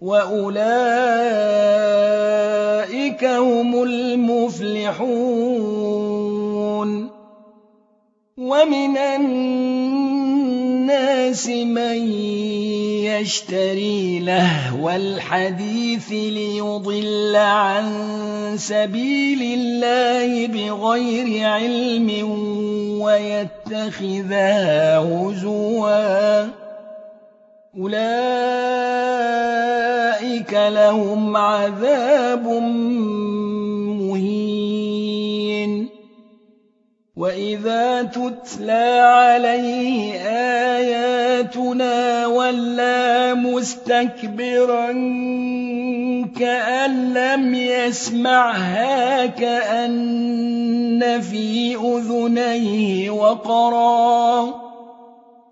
وأولئك هم المفلحون ومن الناس من يشتري لهو الحديث ليضل عن سبيل الله بغير علم ويتخذها هزوا أولئك لهم عذاب مهين. وإذا تتلى عليه آياتنا ولا مستكبرا كأن لم يسمعها كأن في أذنيه وقرا.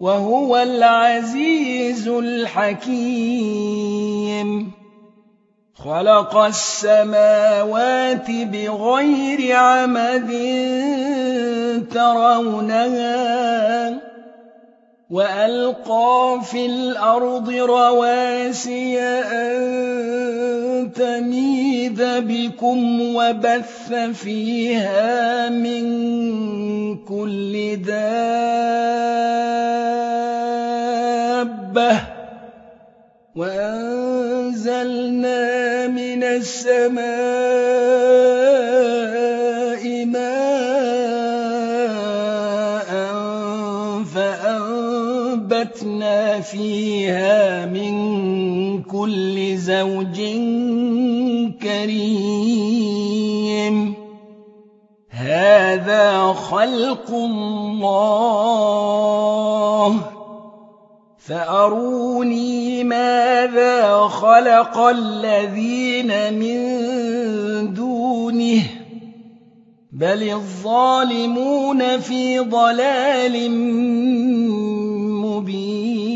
وهو العزيز الحكيم. خلق السماوات بغير عمد ترونها وألقى في الأرض رواسي أن تميد بكم وبث فيها من كل دابة وأنزلنا من السماء ماء فأنبتنا فيها من كل زوج كريم هذا خلق الله فأروني ماذا خلق الذين من دونه بل الظالمون في ضلال مبين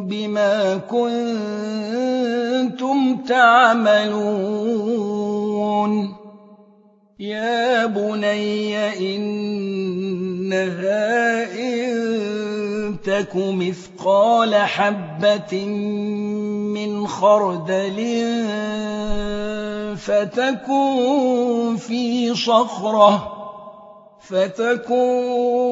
بما كنتم تعملون. يا بني إنها إن تك مثقال حبة من خردل فتكون في صخرة فتكون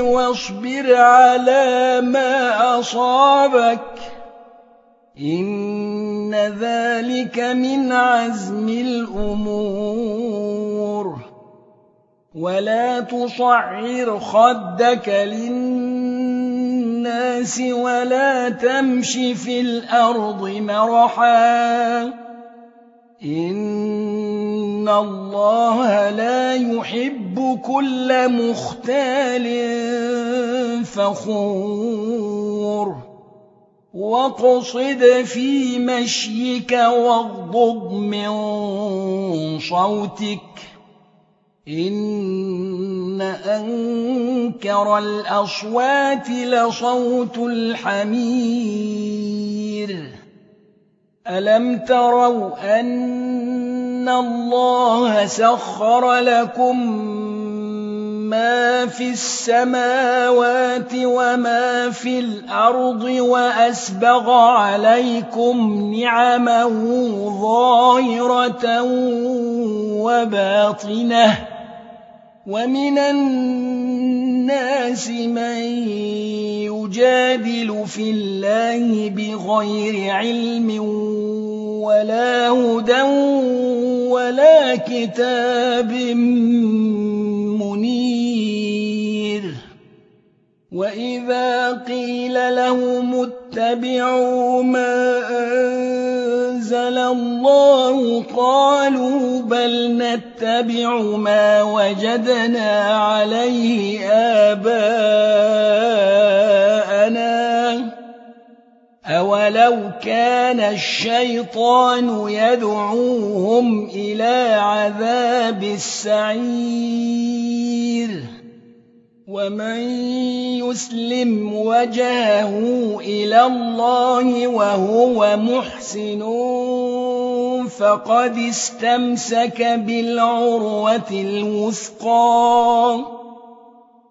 واصبر على ما أصابك. إن ذلك من عزم الأمور. ولا تصعر خدك للناس ولا تمش في الأرض مرحا. إن الله لا يحب كل مختال فخور واقصد في مشيك واغضض من صوتك إن أنكر الأصوات لصوت الحمير ألم تروا أن الله سخر لكم ما في السماوات وما في الأرض وأسبغ عليكم نعمه ظاهرة وباطنه ومن الناس من يجادل في الله بغير علم ولا هدى ولا كتاب منير. وإذا قيل لهم اتبعوا ما أنزل الله قالوا بل نتبع ما وجدنا عليه آباءنا. أولو كان الشيطان يدعوهم إلى عذاب السعير ومن يسلم وجهه إلى الله وهو محسن فقد استمسك بالعروة الوثقى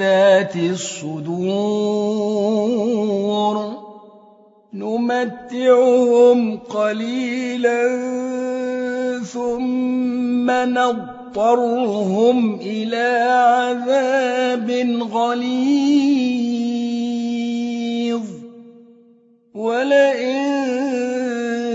بذات الصدور. نمتعهم قليلا ثم نضطرهم إلى عذاب غليظ. ولئن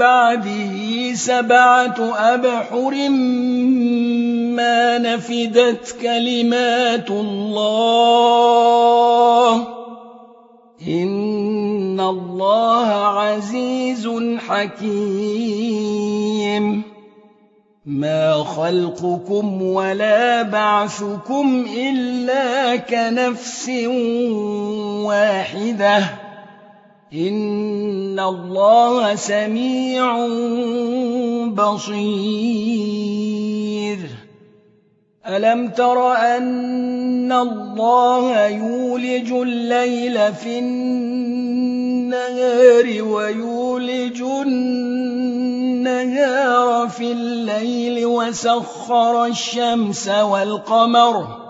بعده سبعة أبحر ما نفدت كلمات الله. إن الله عزيز حكيم. ما خلقكم ولا بعثكم إلا كنفس واحدة. إن الله سميع بصير ألم تر أن الله يولج الليل في النهار ويولج النهار في الليل وسخر الشمس والقمر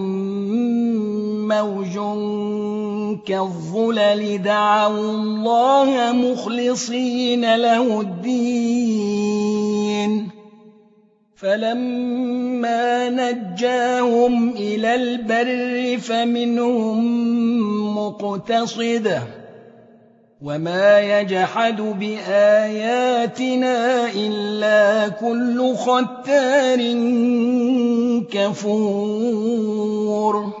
موج كالظلل دعوا الله مخلصين له الدين. فلما نجاهم إلى البر فمنهم مقتصد. وما يجحد بآياتنا إلا كل ختار كفور.